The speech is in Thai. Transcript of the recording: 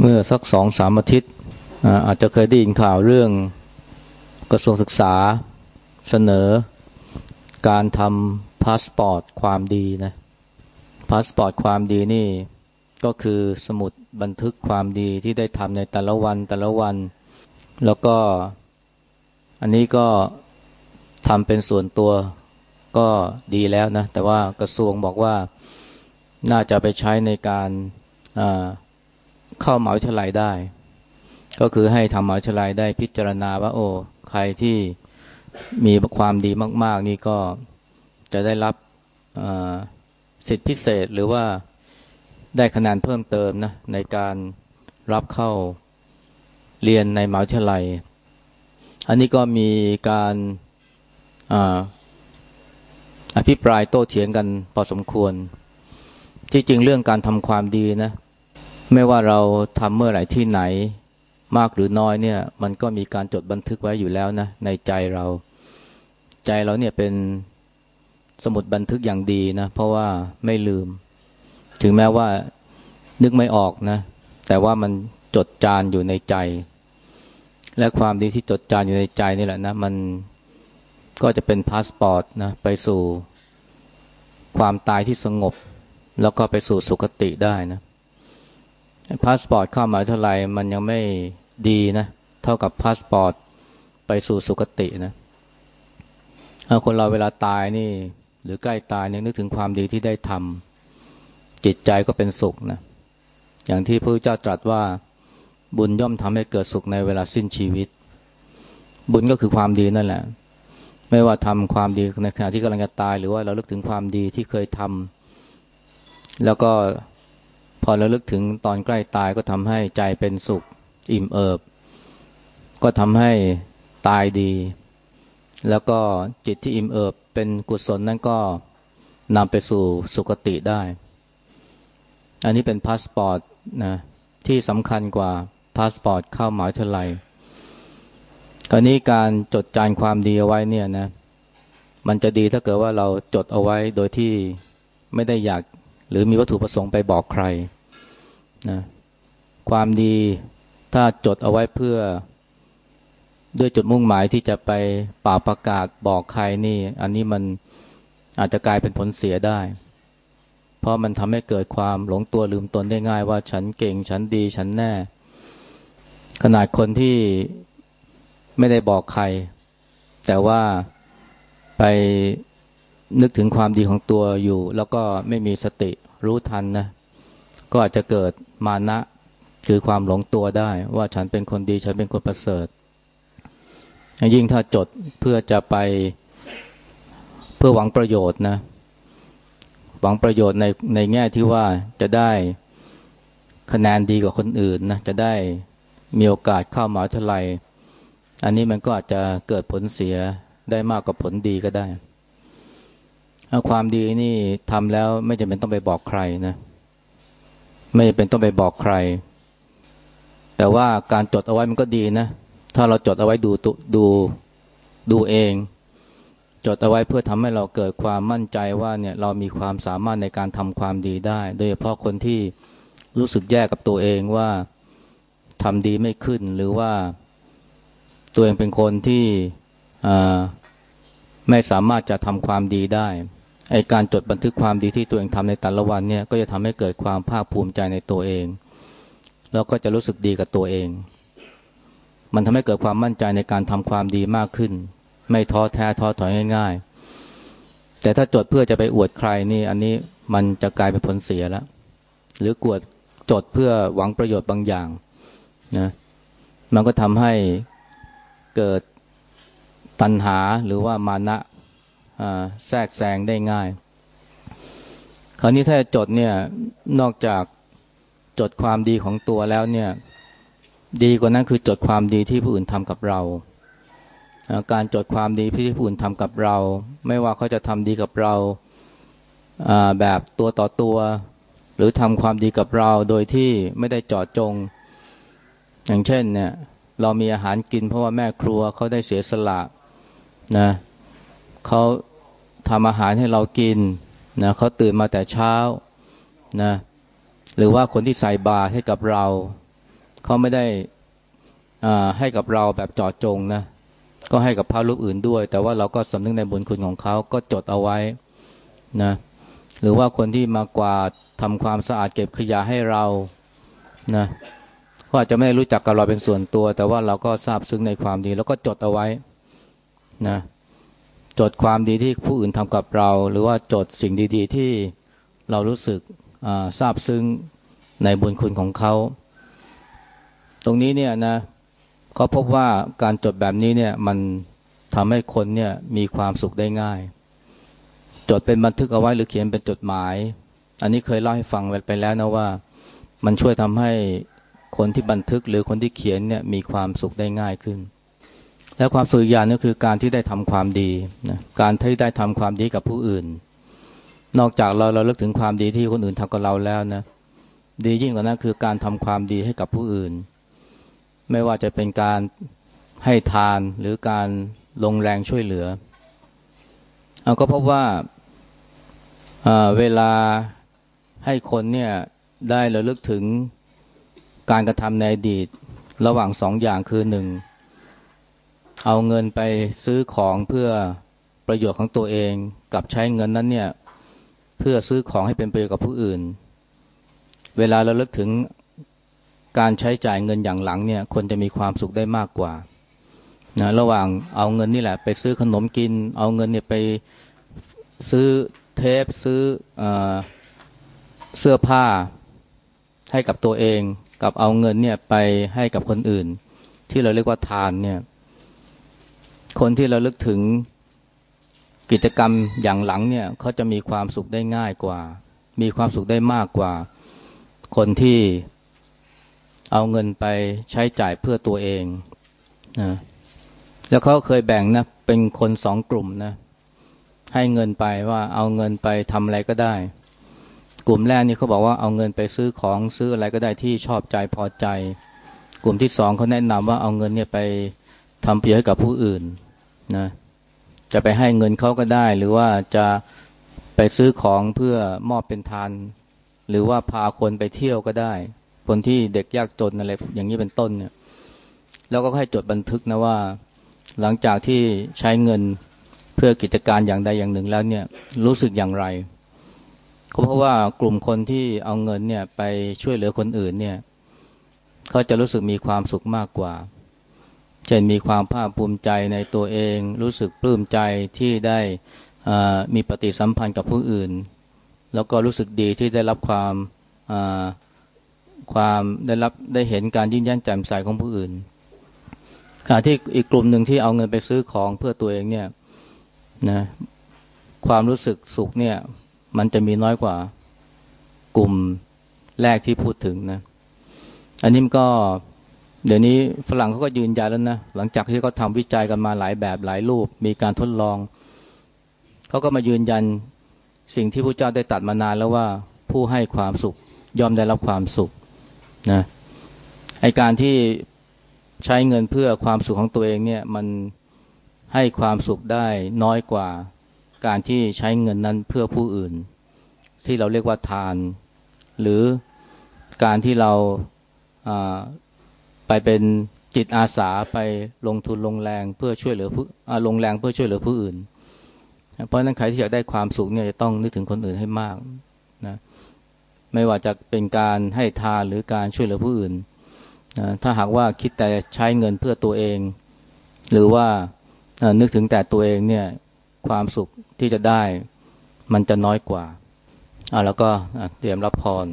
เมื่อสักสองสามอาทิตย์อาจจะเคยได้ยินข่าวเรื่องกระทรวงศึกษาเสนอ การทำพาสปอร์ตความดีนะพาสปอร์ตความดีนี่ก็คือสมุดบันทึกความดีที่ได้ทำในแต่ละวันแต่ละวัน แล้วก็อันนี้ก็ทำเป็นส่วนตัวก็ดีแล้วนะ แต่ว่ากระทรวงบอกว่าน่าจะไปใช้ในการ เข้าเหมาวิทยาลัยได้ ก็คือให้ทำหมาวิทยาลัยได้พิจารณาว่า โอ้ใครที่มีความดีมาก ๆ นี่ก็จะได้รับสิทธิพิเศษหรือว่าได้คะแนนเพิ่มเติมนะในการรับเข้าเรียนในมหมาวิทยาลัย อันนี้ก็มีการออภิปรายโต้เถียงกันพอสมควร ที่จริงเรื่องการทำความดีนะ ไม่ว่าเราทำเมื่อไหร่ที่ไหน มากหรือน้อยเนี่ย มันก็มีการจดบันทึกไว้อยู่แล้วนะในใจเรา ใจเราเนี่ยเป็นสมุดบันทึกอย่างดีนะ เพราะว่าไม่ลืม ถึงแม้ว่านึกไม่ออกนะ แต่ว่ามันจดจานอยู่ในใจ และความดีที่จดจานอยู่ในใจนี่แหละนะ มันก็จะเป็นพาสปอร์ตนะไปสู่ความตายที่สงบ แล้วก็ไปสู่สุคติได้นะ พาสปอร์ตเข้ามาเท่าไหร่มันยังไม่ดีนะเท่ากับพาสปอร์ตไปสู่สุคตินะคนเราเวลาตายนี่ หรือใกล้ตายเนี่ยนึกถึงความดีที่ได้ทำจิตใจก็เป็นสุขนะอย่างที่พระเจ้าตรัสว่าบุญย่อมทำให้เกิดสุขในเวลาสิ้นชีวิต บุญก็คือความดีนั่นแหละ ไม่ว่าทำความดีในขณะที่กำลังจะตาย หรือว่าเราลึกถึงความดีที่เคยทำแล้วก็ พอราลึกถึงตอนใกล้ตายก็ทำให้ใจเป็นสุขอิ่มเอิบ ก็ทำให้ตายดี แล้วก็จิตที่อิ่มเอิบเป็นกุศลนั่นก็นำไปสู่สุคติได้ อันนี้เป็นพาสปอร์ตนะที่สำคัญกว่าพาสปอร์ตเข้าหมายเท่าไหร่คราวนี้การจดจานความดีเอาไว้เนี่ยนะ มันจะดีถ้าเกิดว่าเราจดเอาไว้โดยที่ไม่ได้อยากหรือมีวัตถุประสงค์ไปบอกใคร นะความดีถ้าจดเอาไว้เพื่อ ด้วยจุดมุ่งหมายที่จะไปป่าประกาศบอกใครนี่ อันนี้มันอาจจะกลายเป็นผลเสียได้ เพราะมันทำให้เกิดความหลงตัวลืมตนได้ง่ายว่าฉันเก่ง ฉันดีฉันแน่ ขนาดคนที่ไม่ได้บอกใคร แต่ว่าไปนึกถึงความดีของตัวอยู่ แล้วก็ไม่มีสติรู้ทันนะ ก็อาจจะเกิดมานะคือความหลงตัวได้ ว่าฉันเป็นคนดีฉันเป็นคนประเสริฐ ยิ่งถ้าจดเพื่อจะไปเพื่อหวังประโยชน์นะ หวังประโยชน์ในในแง่ที่ว่าจะได้คะแนนดีกว่าคนอื่นนะจะได้มีโอกาสเข้ามาเท่าไหร่อันนี้มันก็อาจจะเกิดผลเสียได้มากกว่าผลดีก็ได้ ความดีนี่ทำแล้วไม่จำเป็นต้องไปบอกใครนะ ไม่เป็นต้องไปบอกใคร แต่ว่าการจดเอาไว้มันก็ดีนะ ถ้าเราจดเอาไว้ดูดูดูเอง จดเอาไว้เพื่อทำให้เราเกิดความมั่นใจว่าเนี่ยเรามีความสามารถในการทำความดีได้ โดยเฉพาะคนที่รู้สึกแย่กับตัวเองว่าทำดีไม่ขึ้นหรือว่าตัวเองเป็นคนที่ไม่สามารถจะทำความดีได้ ไอการจดบันทึกความดีที่ตัวเองทำในแต่ละวันเนี่ยก็จะทำให้เกิดความภาคภูมิใจในตัวเอง แล้วก็จะรู้สึกดีกับตัวเอง มันทำให้เกิดความมั่นใจในการทำความดีมากขึ้น ไม่ท้อแท้ท้อถอยง่าย ๆ แต่ถ้าจดเพื่อจะไปอวดใครนี่อันนี้มันจะกลายเป็นผลเสียแล้วหรือกวดจดเพื่อหวังประโยชน์บางอย่างนะมันก็ทำให้เกิดตัณหาหรือว่ามานะ แทรกแซงได้ง่าย คราวนี้ถ้าจดเนี่ยนอกจากจดความดีของตัวแล้วเนี่ยดีกว่านั้นคือจดความดีที่ผู้อื่นทำกับเรา การจดความดีที่ผู้อื่นทำกับเรา ไม่ว่าเขาจะทำดีกับเราแบบตัวต่อตัว หรือทำความดีกับเราโดยที่ไม่ได้จอดจง อย่างเช่นเนี่ยเรามีอาหารกินเพราะว่าแม่ครัวเขาได้เสียสละนะ เขาทำอาหารให้เรากินนะเขาตื่นมาแต่เช้านะหรือว่าคนที่ใส่บาตรให้กับเราเขาไม่ได้ให้กับเราแบบจอดจงนะก็ให้กับพระรูปอื่นด้วย แต่ว่าเราก็สำนึกในบุญคุณของเขาก็จดเอาไว้นะหรือว่าคนที่มากวาดทำความสะอาดเก็บขยะให้เรานะก็อาจจะไม่รู้จักกับเราเป็นส่วนตัว แต่ว่าเราก็ทราบซึ้งในความดี แล้วก็จดเอาไว้นะ จดความดีที่ผู้อื่นทำกับเรา หรือว่าจดสิ่งดีๆ ที่เรารู้สึกทราบซึ้งในบุญคุณของเขา ตรงนี้เนี่ยนะก็พบว่าการจดแบบนี้เนี่ยมันทำให้คนเนี่ยมีความสุขได้ง่าย จดเป็นบันทึกเอาไว้หรือเขียนเป็นจดหมาย อันนี้เคยเล่าให้ฟังไปแล้วนะว่า มันช่วยทำให้คนที่บันทึกหรือคนที่เขียนเนี่ยมีความสุขได้ง่ายขึ้น และความสุขอีกอย่างนึงคือการที่ได้ทำความดีนะการที่ได้ทำความดีกับผู้อื่น นอกจากเราเราเลิกถึงความดีที่คนอื่นทำกับเราแล้วนะ ดียิ่งกว่านั้นคือการทำความดีให้กับผู้อื่น ไม่ว่าจะเป็นการให้ทานหรือการลงแรงช่วยเหลือเราก็พบว่าเวลาให้คนเนี่ยได้ระลึกถึงการกระทำในอดีตระหว่างสองอย่างคือหนึ่ง เอาเงินไปซื้อของเพื่อประโยชน์ของตัวเองกับใช้เงินนั้นเนี่ยเพื่อซื้อของให้เป็นประโยชน์กับผู้อื่น เวลาเราเลิกถึงการใช้จ่ายเงินอย่างหลังเนี่ยคนจะมีความสุขได้มากกว่านะระหว่างเอาเงินนี่แหละไปซื้อขนมกิน เอาเงินเนี่ยไปซื้อเทปซื้อเอเสื้อผ้าให้กับตัวเอง กับเอาเงินเนี่ยไปให้กับคนอื่น ที่เราเรียกว่าทานเนี่ย คนที่เราลึกถึงกิจกรรมอย่างหลังเนี่ยเขาจะมีความสุขได้ง่ายกว่า มีความสุขได้มากกว่า คนที่เอาเงินไปใช้จ่ายเพื่อตัวเองนะแล้วเขาเคยแบ่งนะเป็นคนสองกลุ่มนะให้เงินไปว่าเอาเงินไปทำอะไรก็ได้ กลุ่มแรกนี่เขาบอกว่าเอาเงินไปซื้อของซื้ออะไรก็ได้ที่ชอบใจพอใจ กลุ่มที่สองเขาแนะนำว่าเอาเงินเนี่ยไปทำประโยชน์ให้กับผู้อื่น นะจะไปให้เงินเขาก็ได้ หรือว่าจะไปซื้อของเพื่อมอบเป็นทาน หรือว่าพาคนไปเที่ยวก็ได้ คนที่เด็กยากจนอะไรอย่างนี้เป็นต้นเนี่ย แล้วก็ให้จดบันทึกนะว่า หลังจากที่ใช้เงินเพื่อกิจการอย่างใดอย่างหนึ่งแล้วเนี่ยรู้สึกอย่างไรก็เพราะว่ากลุ่มคนที่เอาเงินเนี่ยไปช่วยเหลือคนอื่นเนี่ยเขาจะรู้สึกมีความสุขมากกว่า เช่นมีความภาคภูมิใจในตัวเอง รู้สึกปลื้มใจที่ได้มีปฏิสัมพันธ์กับผู้อื่น แล้วก็รู้สึกดีที่ได้รับความความได้รับได้เห็นการยิ้มแย้มแจ่มใสของผู้อื่นขณะที่อีกกลุ่มหนึ่งที่เอาเงินไปซื้อของเพื่อตัวเองเนี่ยนะความรู้สึกสุขเนี่ยมันจะมีน้อยกว่ากลุ่มแรกที่พูดถึงนะ อันนี้ก็ เดี๋ยวนี้ฝรั่งเขาก็ยืนยันแล้วนะหลังจากที่เขาทำวิจัยกันมาหลายแบบหลายรูป มีการทดลองเขาก็มายืนยันสิ่งที่พระเจ้าได้ตัดมานานแล้วว่าผู้ให้ความสุขย่อมได้รับความสุขนะไอการที่ใช้เงินเพื่อความสุขของตัวเองเนี่ยมันให้ความสุขได้น้อยกว่าการที่ใช้เงินนั้นเพื่อผู้อื่น ที่เราเรียกว่าทาน หรือการที่เรา ไปเป็นจิตอาสาไปลงทุนลงแรงเพื่อช่วยเหลือผู้ลงแรงเพื่อช่วยเหลือผู้อื่น เพราะนั้นใครที่อยากได้ความสุขเนี่ยจะต้องนึกถึงคนอื่นให้มากนะไม่ว่าจะเป็นการให้ทานหรือการช่วยเหลือผู้อื่นนะถ้าหากว่าคิดแต่ใช้เงินเพื่อตัวเอง หรือว่านึกถึงแต่ตัวเองเนี่ยความสุขที่จะได้มันจะน้อยกว่าอ่าแล้วก็เตรียมรับพร